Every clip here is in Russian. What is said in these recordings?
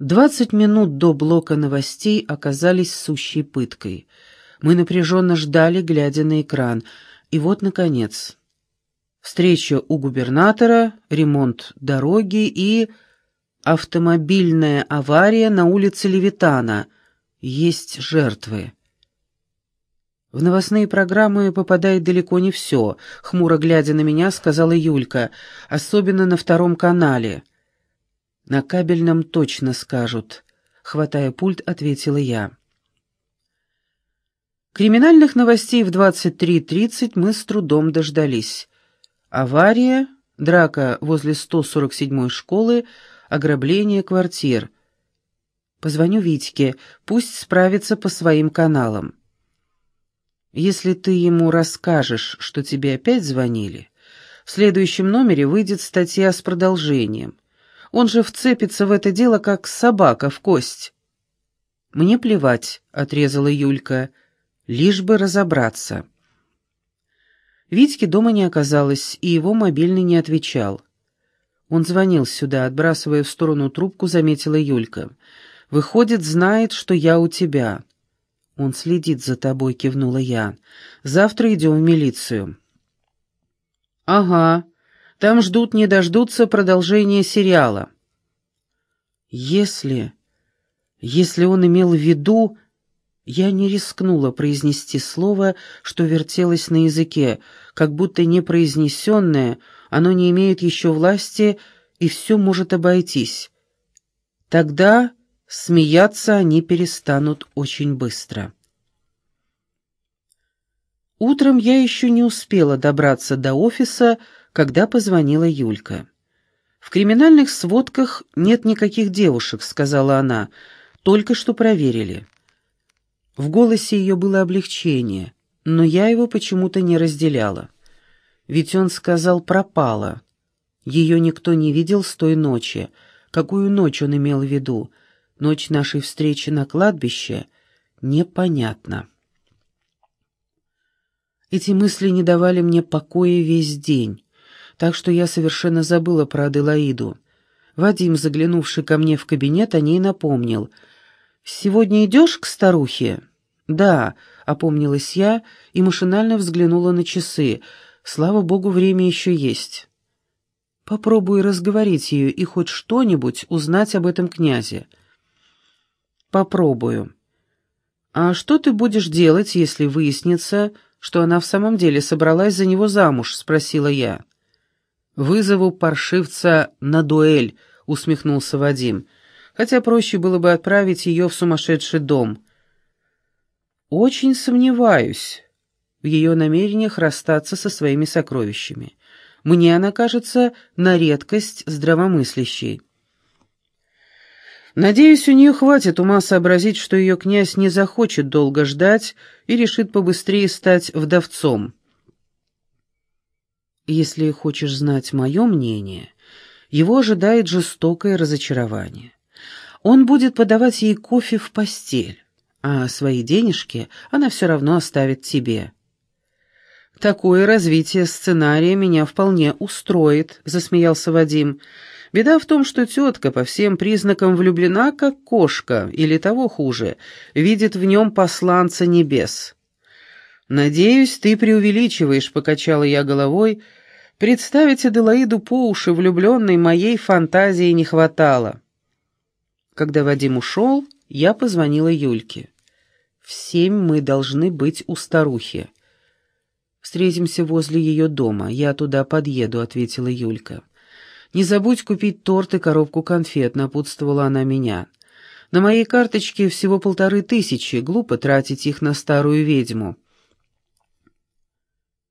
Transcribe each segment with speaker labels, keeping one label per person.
Speaker 1: Двадцать минут до блока новостей оказались сущей пыткой. Мы напряженно ждали, глядя на экран. И вот, наконец, встреча у губернатора, ремонт дороги и... автомобильная авария на улице Левитана. Есть жертвы. В новостные программы попадает далеко не все, хмуро глядя на меня, сказала Юлька, особенно на втором канале. «На кабельном точно скажут», — хватая пульт, ответила я. Криминальных новостей в 23.30 мы с трудом дождались. Авария, драка возле 147-й школы, ограбление квартир. Позвоню Витьке, пусть справится по своим каналам. Если ты ему расскажешь, что тебе опять звонили, в следующем номере выйдет статья с продолжением. Он же вцепится в это дело, как собака в кость. «Мне плевать», — отрезала Юлька, — «лишь бы разобраться». Витьки дома не оказалось, и его мобильный не отвечал. Он звонил сюда, отбрасывая в сторону трубку, заметила Юлька. «Выходит, знает, что я у тебя». «Он следит за тобой», — кивнула я. «Завтра идем в милицию». «Ага», там ждут не дождутся продолжения сериала. Если... Если он имел в виду... Я не рискнула произнести слово, что вертелось на языке, как будто непроизнесенное, оно не имеет еще власти, и все может обойтись. Тогда смеяться они перестанут очень быстро. Утром я еще не успела добраться до офиса, когда позвонила Юлька. «В криминальных сводках нет никаких девушек», — сказала она. «Только что проверили». В голосе ее было облегчение, но я его почему-то не разделяла. Ведь он сказал «пропала». Ее никто не видел с той ночи. Какую ночь он имел в виду? Ночь нашей встречи на кладбище? Непонятно. Эти мысли не давали мне покоя весь день так что я совершенно забыла про Аделаиду. Вадим, заглянувший ко мне в кабинет, о ней напомнил. «Сегодня идешь к старухе?» «Да», — опомнилась я и машинально взглянула на часы. «Слава богу, время еще есть». «Попробуй разговорить ее и хоть что-нибудь узнать об этом князе». «Попробую». «А что ты будешь делать, если выяснится, что она в самом деле собралась за него замуж?» — спросила я. «Вызову паршивца на дуэль», — усмехнулся Вадим, хотя проще было бы отправить ее в сумасшедший дом. «Очень сомневаюсь в ее намерениях расстаться со своими сокровищами. Мне она кажется на редкость здравомыслящей». Надеюсь, у нее хватит ума сообразить, что ее князь не захочет долго ждать и решит побыстрее стать вдовцом. Если хочешь знать мое мнение, его ожидает жестокое разочарование. Он будет подавать ей кофе в постель, а свои денежки она все равно оставит тебе. «Такое развитие сценария меня вполне устроит», — засмеялся Вадим. «Беда в том, что тетка по всем признакам влюблена, как кошка, или того хуже, видит в нем посланца небес». «Надеюсь, ты преувеличиваешь», — покачала я головой, — Представить Аделаиду по уши влюбленной моей фантазии не хватало. Когда Вадим ушел, я позвонила Юльке. В семь мы должны быть у старухи. «Встретимся возле ее дома. Я туда подъеду», — ответила Юлька. «Не забудь купить торт и коробку конфет», — напутствовала она меня. «На моей карточке всего полторы тысячи, глупо тратить их на старую ведьму».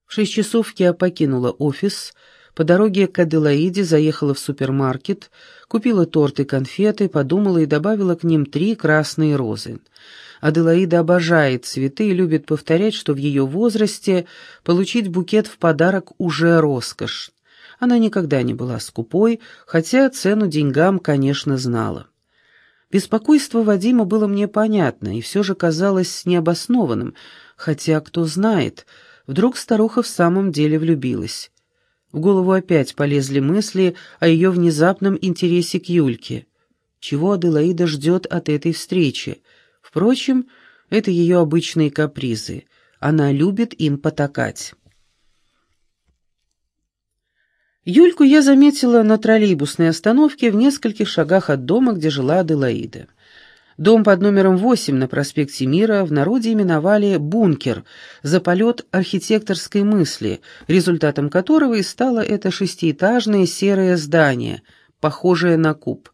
Speaker 1: В шесть часов я покинула офис, по дороге к Аделаиде заехала в супермаркет, купила торт и конфеты, подумала и добавила к ним три красные розы. Аделаида обожает цветы и любит повторять, что в ее возрасте получить букет в подарок уже роскошь. Она никогда не была скупой, хотя цену деньгам, конечно, знала. Беспокойство Вадима было мне понятно и все же казалось необоснованным, хотя, кто знает, Вдруг старуха в самом деле влюбилась. В голову опять полезли мысли о ее внезапном интересе к Юльке. чего Аделаида ждет от этой встречи. Впрочем, это ее обычные капризы. Она любит им потакать. Юльку я заметила на троллейбусной остановке в нескольких шагах от дома, где жила Аделаида. Дом под номером 8 на проспекте Мира в народе именовали «бункер» за полет архитекторской мысли, результатом которого и стало это шестиэтажное серое здание, похожее на куб.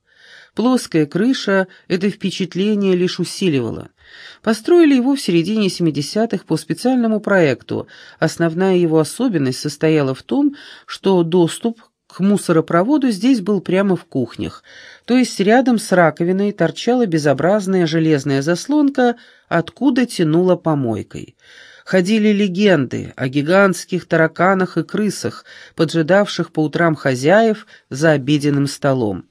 Speaker 1: Плоская крыша это впечатление лишь усиливала. Построили его в середине 70-х по специальному проекту. Основная его особенность состояла в том, что доступ к мусоропроводу здесь был прямо в кухнях, то есть рядом с раковиной торчала безобразная железная заслонка, откуда тянула помойкой. Ходили легенды о гигантских тараканах и крысах, поджидавших по утрам хозяев за обеденным столом.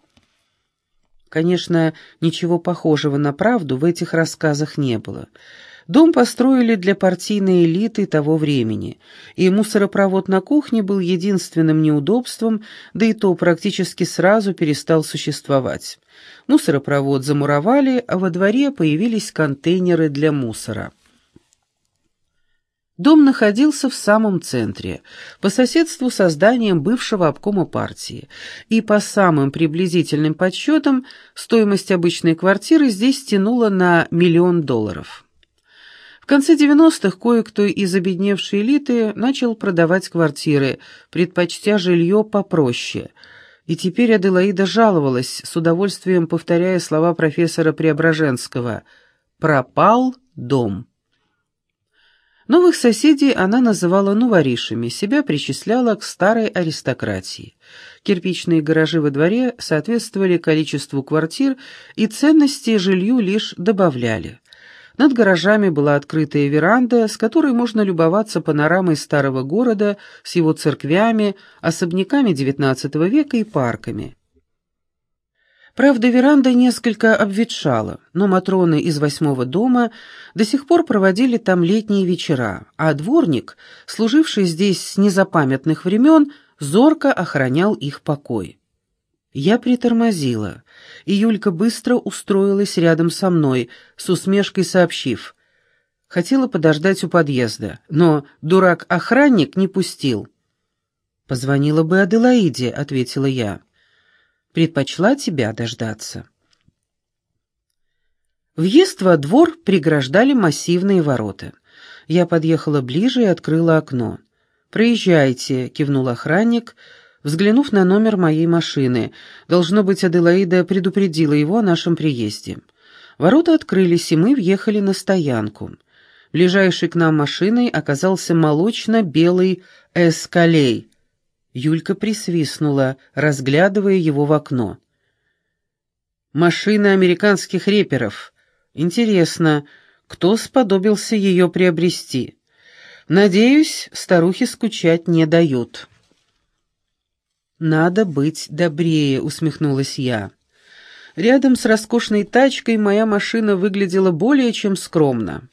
Speaker 1: Конечно, ничего похожего на правду в этих рассказах не было. Дом построили для партийной элиты того времени, и мусоропровод на кухне был единственным неудобством, да и то практически сразу перестал существовать. Мусоропровод замуровали, а во дворе появились контейнеры для мусора. Дом находился в самом центре, по соседству со зданием бывшего обкома партии, и по самым приблизительным подсчетам стоимость обычной квартиры здесь тянула на миллион долларов. В конце 90-х кое-кто из обедневшей элиты начал продавать квартиры, предпочтя жилье попроще, и теперь Аделаида жаловалась, с удовольствием повторяя слова профессора Преображенского «пропал дом». Новых соседей она называла новоришами, себя причисляла к старой аристократии. Кирпичные гаражи во дворе соответствовали количеству квартир, и ценности жилью лишь добавляли. Над гаражами была открытая веранда, с которой можно любоваться панорамой старого города с его церквями, особняками XIX века и парками. Правда, веранда несколько обветшала, но Матроны из восьмого дома до сих пор проводили там летние вечера, а дворник, служивший здесь с незапамятных времен, зорко охранял их покой. Я притормозила, и Юлька быстро устроилась рядом со мной, с усмешкой сообщив. Хотела подождать у подъезда, но дурак-охранник не пустил. «Позвонила бы Аделаиде», — ответила я предпочла тебя дождаться. Въезд во двор преграждали массивные ворота. Я подъехала ближе и открыла окно. «Проезжайте», — кивнул охранник, взглянув на номер моей машины. Должно быть, Аделаида предупредила его о нашем приезде. Ворота открылись, и мы въехали на стоянку. Ближайшей к нам машиной оказался молочно-белый эскалей Юлька присвистнула, разглядывая его в окно. «Машина американских реперов. Интересно, кто сподобился ее приобрести? Надеюсь, старухи скучать не дают». «Надо быть добрее», — усмехнулась я. Рядом с роскошной тачкой моя машина выглядела более чем скромно.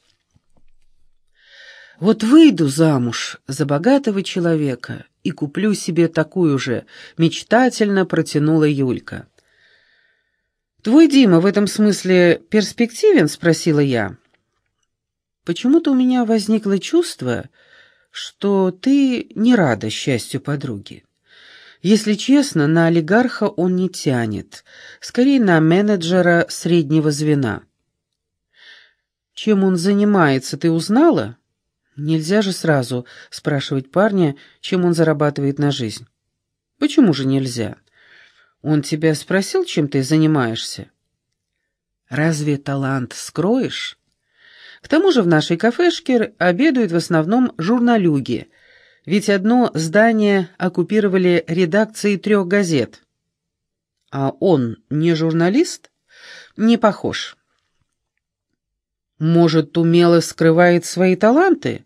Speaker 1: «Вот выйду замуж за богатого человека и куплю себе такую же», — мечтательно протянула Юлька. «Твой Дима в этом смысле перспективен?» — спросила я. «Почему-то у меня возникло чувство, что ты не рада счастью подруги. Если честно, на олигарха он не тянет, скорее на менеджера среднего звена». «Чем он занимается, ты узнала?» Нельзя же сразу спрашивать парня, чем он зарабатывает на жизнь. Почему же нельзя? Он тебя спросил, чем ты занимаешься? Разве талант скроешь? К тому же в нашей кафешке обедают в основном журналюги, ведь одно здание оккупировали редакции трех газет. А он не журналист? Не похож. Может, умело скрывает свои таланты?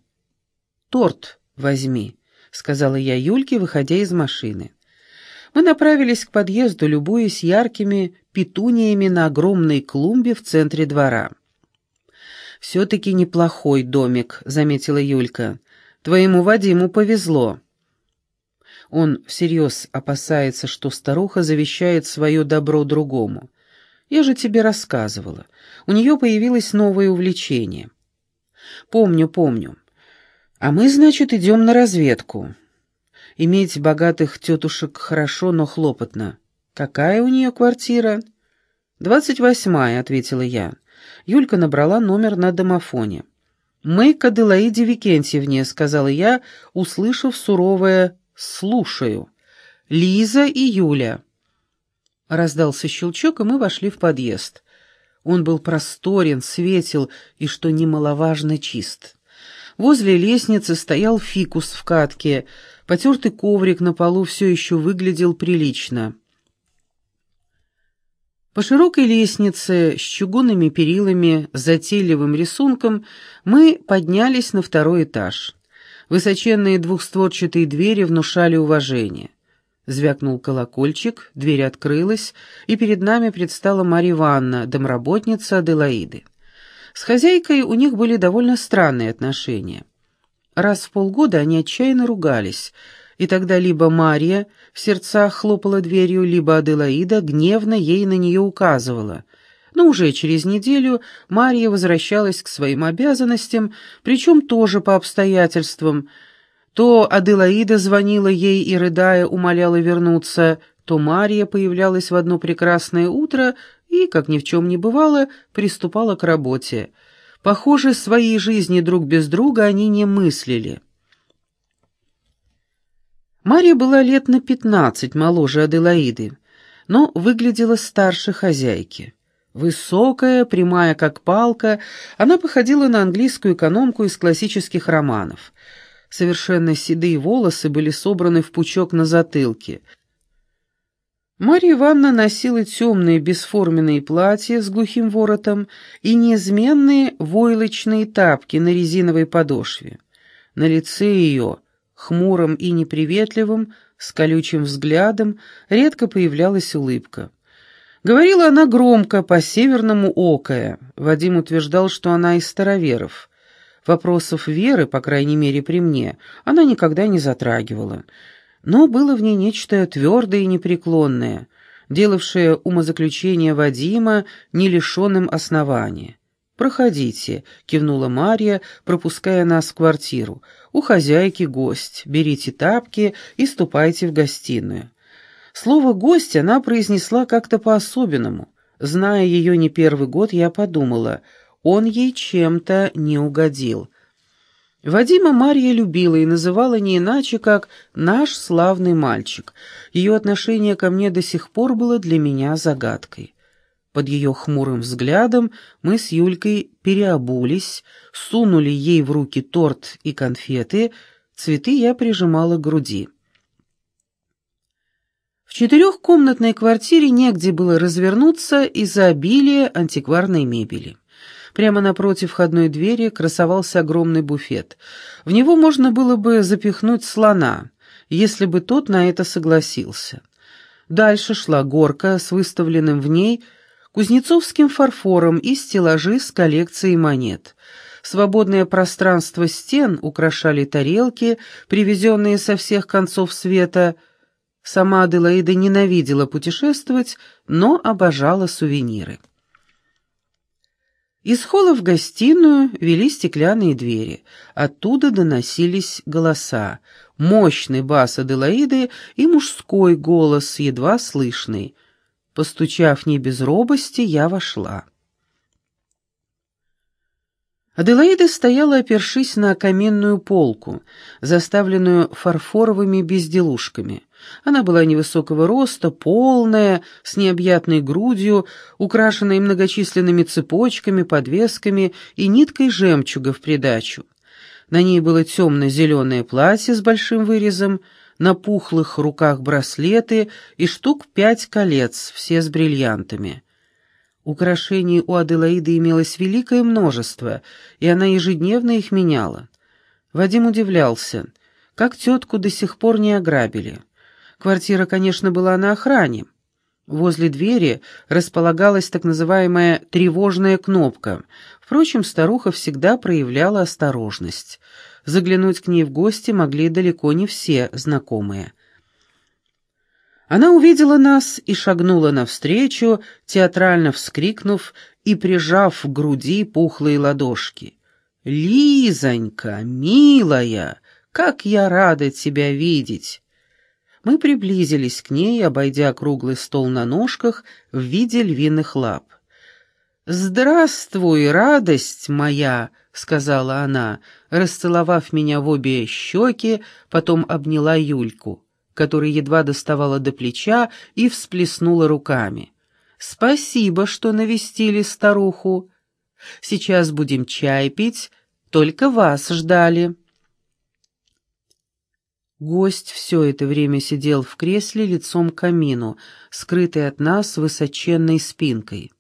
Speaker 1: Торт возьми, сказала я Юльке, выходя из машины. Мы направились к подъезду, любуясь яркими петуниями на огромной клумбе в центре двора. «Все-таки неплохой домик», — заметила Юлька. «Твоему Вадиму повезло». Он всерьез опасается, что старуха завещает свое добро другому. Я же тебе рассказывала. У нее появилось новое увлечение. Помню, помню. А мы, значит, идем на разведку. Иметь богатых тетушек хорошо, но хлопотно. Какая у нее квартира? «Двадцать восьмая», — ответила я. Юлька набрала номер на домофоне. «Мы к Аделаиде Викентьевне», — сказала я, услышав суровое «слушаю». «Лиза и Юля». Раздался щелчок, и мы вошли в подъезд. Он был просторен, светел и, что немаловажно, чист. Возле лестницы стоял фикус в катке, потертый коврик на полу все еще выглядел прилично. По широкой лестнице с чугунными перилами, затейливым рисунком мы поднялись на второй этаж. Высоченные двухстворчатые двери внушали уважение. Звякнул колокольчик, дверь открылась, и перед нами предстала Марья Ивановна, домработница Аделаиды. С хозяйкой у них были довольно странные отношения. Раз в полгода они отчаянно ругались — и тогда либо Мария в сердцах хлопала дверью, либо Аделаида гневно ей на нее указывала. Но уже через неделю Мария возвращалась к своим обязанностям, причем тоже по обстоятельствам. То Аделаида звонила ей и, рыдая, умоляла вернуться, то Мария появлялась в одно прекрасное утро и, как ни в чем не бывало, приступала к работе. Похоже, своей жизни друг без друга они не мыслили. Мария была лет на пятнадцать моложе Аделаиды, но выглядела старше хозяйки. Высокая, прямая как палка, она походила на английскую экономку из классических романов. Совершенно седые волосы были собраны в пучок на затылке. Марья Ивановна носила темные бесформенные платья с глухим воротом и неизменные войлочные тапки на резиновой подошве. На лице ее хмурым и неприветливым, с колючим взглядом, редко появлялась улыбка. Говорила она громко, по-северному окая. Вадим утверждал, что она из староверов. Вопросов веры, по крайней мере при мне, она никогда не затрагивала. Но было в ней нечто твердое и непреклонное, делавшее умозаключение Вадима не лишенным основания. «Проходите», — кивнула Марья, пропуская нас в квартиру. «У хозяйки гость. Берите тапки и ступайте в гостиную». Слово «гость» она произнесла как-то по-особенному. Зная ее не первый год, я подумала, он ей чем-то не угодил. Вадима Марья любила и называла не иначе, как «наш славный мальчик». Ее отношение ко мне до сих пор было для меня загадкой. Под ее хмурым взглядом мы с Юлькой переобулись, сунули ей в руки торт и конфеты, цветы я прижимала к груди. В четырехкомнатной квартире негде было развернуться из-за обилия антикварной мебели. Прямо напротив входной двери красовался огромный буфет. В него можно было бы запихнуть слона, если бы тот на это согласился. Дальше шла горка с выставленным в ней кузнецовским фарфором и стеллажи с коллекцией монет. Свободное пространство стен украшали тарелки, привезенные со всех концов света. Сама Аделаида ненавидела путешествовать, но обожала сувениры. Из холла в гостиную вели стеклянные двери. Оттуда доносились голоса. Мощный бас Аделаиды и мужской голос, едва слышный. Постучав не без робости, я вошла. Аделаида стояла, опершись на каменную полку, заставленную фарфоровыми безделушками. Она была невысокого роста, полная, с необъятной грудью, украшенной многочисленными цепочками, подвесками и ниткой жемчуга в придачу. На ней было темно-зеленое платье с большим вырезом, на пухлых руках браслеты и штук пять колец, все с бриллиантами. Украшений у Аделаиды имелось великое множество, и она ежедневно их меняла. Вадим удивлялся, как тетку до сих пор не ограбили. Квартира, конечно, была на охране. Возле двери располагалась так называемая «тревожная кнопка». Впрочем, старуха всегда проявляла осторожность — Заглянуть к ней в гости могли далеко не все знакомые. Она увидела нас и шагнула навстречу, театрально вскрикнув и прижав к груди пухлые ладошки. «Лизонька, милая, как я рада тебя видеть!» Мы приблизились к ней, обойдя круглый стол на ножках в виде львиных лап. «Здравствуй, радость моя!» — сказала она, расцеловав меня в обе щеки, потом обняла Юльку, которая едва доставала до плеча и всплеснула руками. «Спасибо, что навестили старуху. Сейчас будем чай пить, только вас ждали». Гость все это время сидел в кресле лицом к камину, скрытый от нас высоченной спинкой.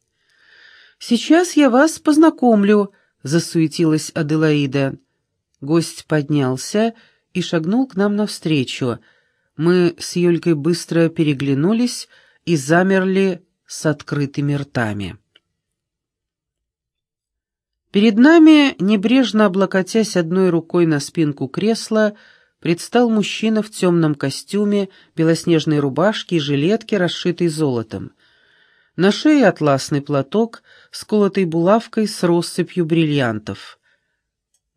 Speaker 1: «Сейчас я вас познакомлю», — засуетилась Аделаида. Гость поднялся и шагнул к нам навстречу. Мы с Юлькой быстро переглянулись и замерли с открытыми ртами. Перед нами, небрежно облокотясь одной рукой на спинку кресла, предстал мужчина в темном костюме, белоснежной рубашке и жилетке, расшитой золотом. На шее атласный платок, сколотый булавкой с россыпью бриллиантов.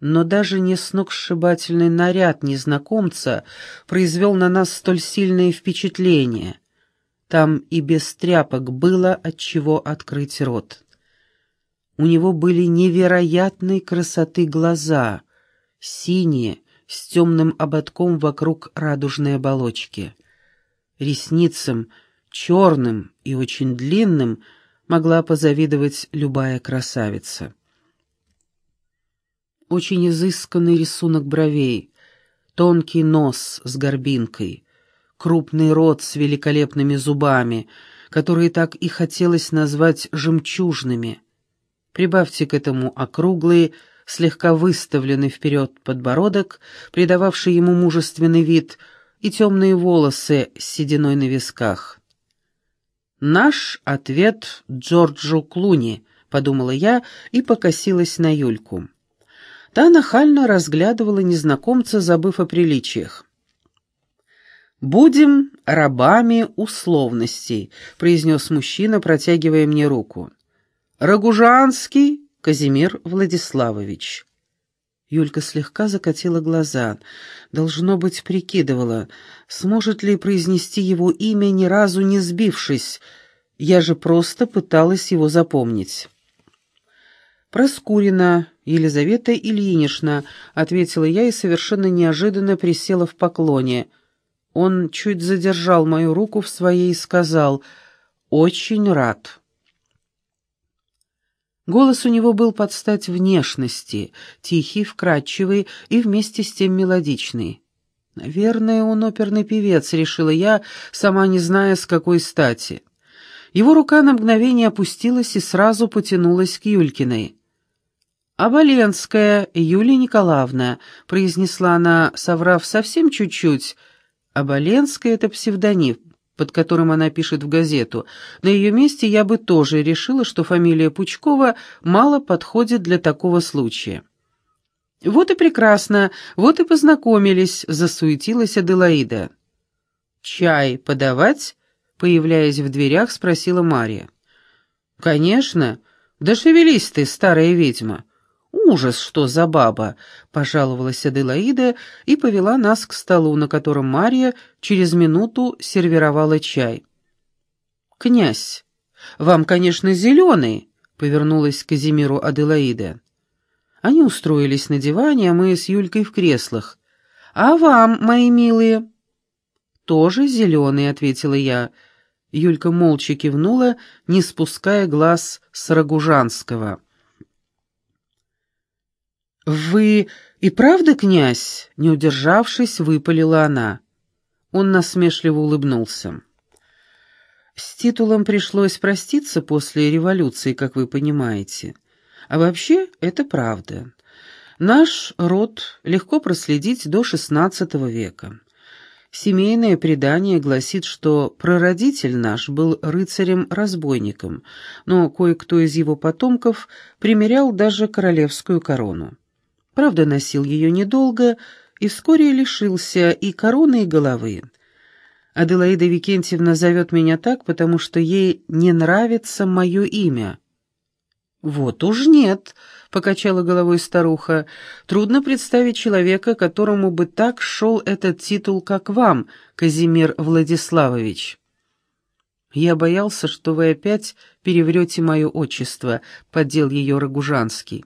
Speaker 1: Но даже не сногсшибательный наряд незнакомца произвел на нас столь сильное впечатление. Там и без тряпок было от чего открыть рот. У него были невероятной красоты глаза, синие, с темным ободком вокруг радужной оболочки. Ресницам, черным и очень длинным, могла позавидовать любая красавица. Очень изысканный рисунок бровей, тонкий нос с горбинкой, крупный рот с великолепными зубами, которые так и хотелось назвать жемчужными. Прибавьте к этому округлые, слегка выставленный вперед подбородок, придававший ему мужественный вид, и темные волосы с сединой на висках. «Наш ответ Джорджу Клуни», — подумала я и покосилась на Юльку. Та нахально разглядывала незнакомца, забыв о приличиях. «Будем рабами условностей», — произнес мужчина, протягивая мне руку. «Рогужанский Казимир Владиславович. Юлька слегка закатила глаза. Должно быть, прикидывала, сможет ли произнести его имя, ни разу не сбившись. Я же просто пыталась его запомнить. «Проскурина Елизавета Ильинична», — ответила я и совершенно неожиданно присела в поклоне. Он чуть задержал мою руку в своей и сказал «Очень рад». Голос у него был под стать внешности, тихий, вкрадчивый и вместе с тем мелодичный. Наверное, он оперный певец, решила я, сама не зная, с какой стати. Его рука на мгновение опустилась и сразу потянулась к Юлькиной. «Оболенская Юлия Николаевна», — произнесла она, соврав совсем чуть-чуть. «Оболенская — это псевдоним, под которым она пишет в газету. На ее месте я бы тоже решила, что фамилия Пучкова мало подходит для такого случая. «Вот и прекрасно, вот и познакомились», — засуетилась Аделаида. «Чай подавать?» — появляясь в дверях, спросила Мария. «Конечно. Да шевелись ты, старая ведьма. «Ужас, что за баба!» — пожаловалась Аделаида и повела нас к столу, на котором Мария через минуту сервировала чай. «Князь, вам, конечно, зеленый!» — повернулась к Казимиру Аделаида. Они устроились на диване, а мы с Юлькой в креслах. «А вам, мои милые?» «Тоже зеленый», — ответила я. Юлька молча кивнула, не спуская глаз с Рогужанского. «Вы и правда князь?» — не удержавшись, выпалила она. Он насмешливо улыбнулся. «С титулом пришлось проститься после революции, как вы понимаете. А вообще это правда. Наш род легко проследить до XVI века. Семейное предание гласит, что прародитель наш был рыцарем-разбойником, но кое-кто из его потомков примерял даже королевскую корону. Правда, носил ее недолго и вскоре лишился и короны, и головы. Аделаида Викентьевна зовет меня так, потому что ей не нравится мое имя». «Вот уж нет», — покачала головой старуха. «Трудно представить человека, которому бы так шел этот титул, как вам, Казимир Владиславович». «Я боялся, что вы опять переврете мое отчество», — поддел ее Рогужанский.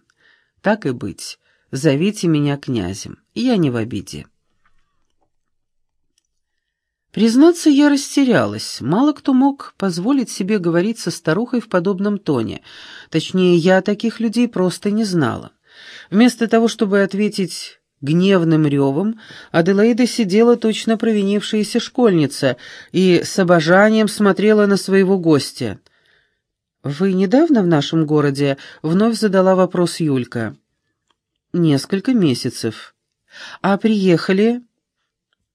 Speaker 1: «Так и быть. Зовите меня князем. Я не в обиде». Признаться, я растерялась. Мало кто мог позволить себе говорить со старухой в подобном тоне. Точнее, я таких людей просто не знала. Вместо того, чтобы ответить гневным ревом, Аделаида сидела точно провинившаяся школьница и с обожанием смотрела на своего гостя. «Вы недавно в нашем городе?» — вновь задала вопрос Юлька. «Несколько месяцев. А приехали?»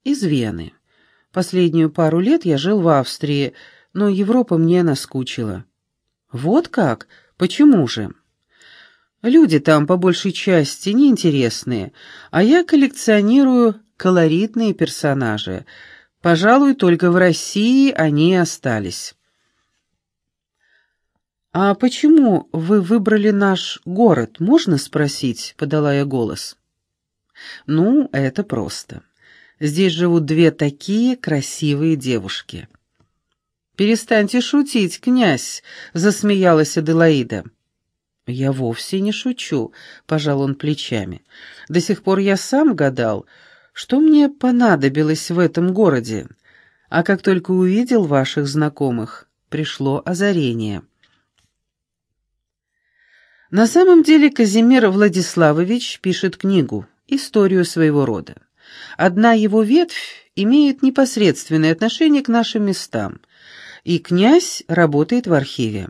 Speaker 1: «Из Вены». Последнюю пару лет я жил в Австрии, но Европа мне наскучила. Вот как? Почему же? Люди там по большей части неинтересные, а я коллекционирую колоритные персонажи. Пожалуй, только в России они остались. «А почему вы выбрали наш город, можно спросить?» — подала я голос. «Ну, это просто. Здесь живут две такие красивые девушки». «Перестаньте шутить, князь!» — засмеялась Аделаида. «Я вовсе не шучу», — пожал он плечами. «До сих пор я сам гадал, что мне понадобилось в этом городе. А как только увидел ваших знакомых, пришло озарение». На самом деле Казимир Владиславович пишет книгу, историю своего рода. Одна его ветвь имеет непосредственное отношение к нашим местам, и князь работает в архиве.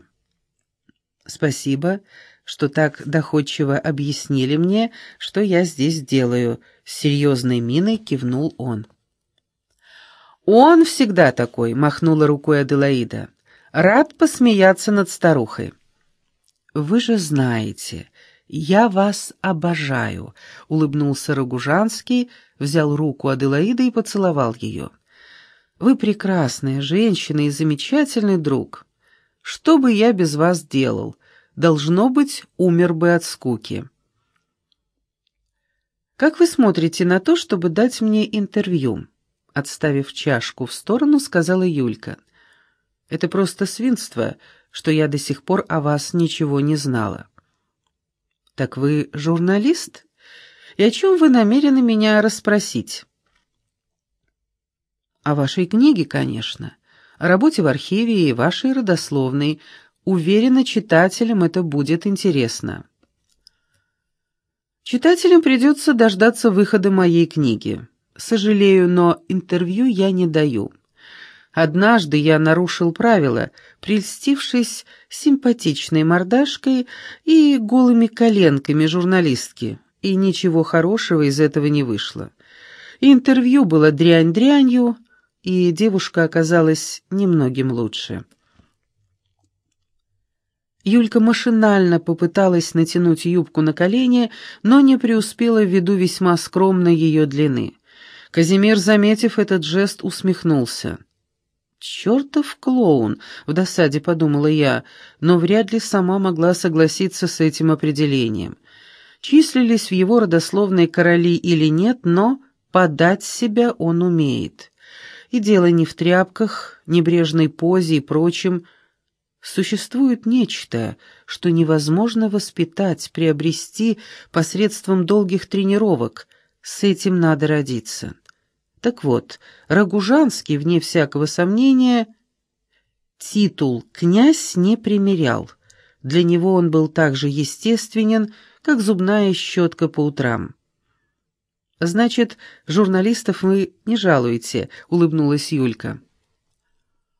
Speaker 1: Спасибо, что так доходчиво объяснили мне, что я здесь делаю, с серьезной миной кивнул он. «Он всегда такой», — махнула рукой Аделаида. «Рад посмеяться над старухой». «Вы же знаете, «Я вас обожаю», — улыбнулся Рогужанский, взял руку Аделаиды и поцеловал ее. «Вы прекрасная женщина и замечательный друг. Что бы я без вас делал? Должно быть, умер бы от скуки». «Как вы смотрите на то, чтобы дать мне интервью?» Отставив чашку в сторону, сказала Юлька. «Это просто свинство, что я до сих пор о вас ничего не знала». «Так вы журналист? И о чем вы намерены меня расспросить?» «О вашей книге, конечно, о работе в архиве и вашей родословной. Уверена, читателям это будет интересно». Читателям придется дождаться выхода моей книги. Сожалею, но интервью я не даю. Однажды я нарушил правила, прельстившись симпатичной мордашкой и голыми коленками журналистки, и ничего хорошего из этого не вышло. Интервью было дрянь-дрянью, и девушка оказалась немногим лучше. Юлька машинально попыталась натянуть юбку на колени, но не преуспела ввиду весьма скромной ее длины. Казимир, заметив этот жест, усмехнулся. «Чертов клоун!» — в досаде подумала я, но вряд ли сама могла согласиться с этим определением. Числились в его родословной короли или нет, но подать себя он умеет. И дело не в тряпках, небрежной позе и прочем. Существует нечто, что невозможно воспитать, приобрести посредством долгих тренировок. С этим надо родиться. Так вот, Рогужанский, вне всякого сомнения, титул «князь» не примерял. Для него он был так же естественен, как зубная щетка по утрам. «Значит, журналистов вы не жалуете», — улыбнулась Юлька.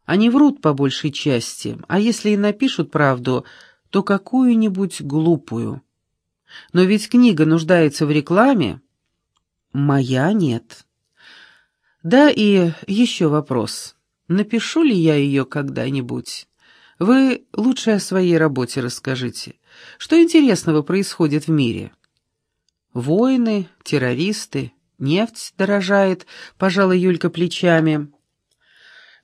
Speaker 1: «Они врут по большей части, а если и напишут правду, то какую-нибудь глупую. Но ведь книга нуждается в рекламе». «Моя нет». Да и еще вопрос. Напишу ли я ее когда-нибудь? Вы лучше о своей работе расскажите. Что интересного происходит в мире? Войны, террористы, нефть дорожает, пожала Юлька плечами.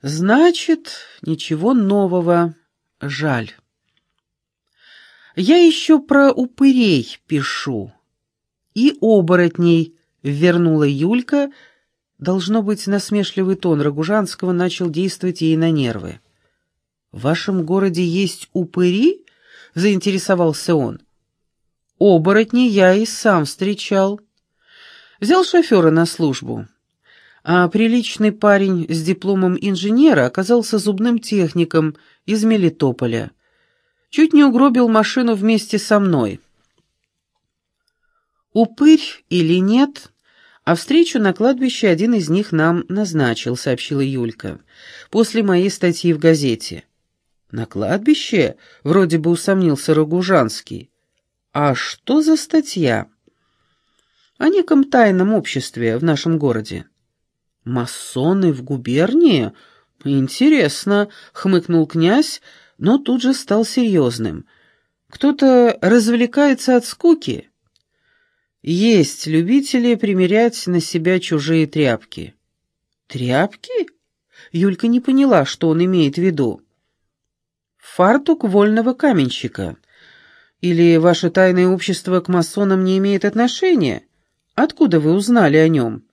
Speaker 1: Значит, ничего нового. Жаль. Я еще про упырей пишу. И оборотней, вернула Юлька. Должно быть, насмешливый тон Рогужанского начал действовать ей на нервы. «В вашем городе есть упыри?» — заинтересовался он. «Оборотни я и сам встречал. Взял шофера на службу а приличный парень с дипломом инженера оказался зубным техником из Мелитополя. Чуть не угробил машину вместе со мной. «Упырь или нет?» «А встречу на кладбище один из них нам назначил», — сообщила Юлька, «после моей статьи в газете». «На кладбище?» — вроде бы усомнился Рогужанский. «А что за статья?» «О неком тайном обществе в нашем городе». «Масоны в губернии? Интересно», — хмыкнул князь, но тут же стал серьезным. «Кто-то развлекается от скуки?» «Есть любители примерять на себя чужие тряпки». «Тряпки?» Юлька не поняла, что он имеет в виду. «Фартук вольного каменщика. Или ваше тайное общество к масонам не имеет отношения? Откуда вы узнали о нем?»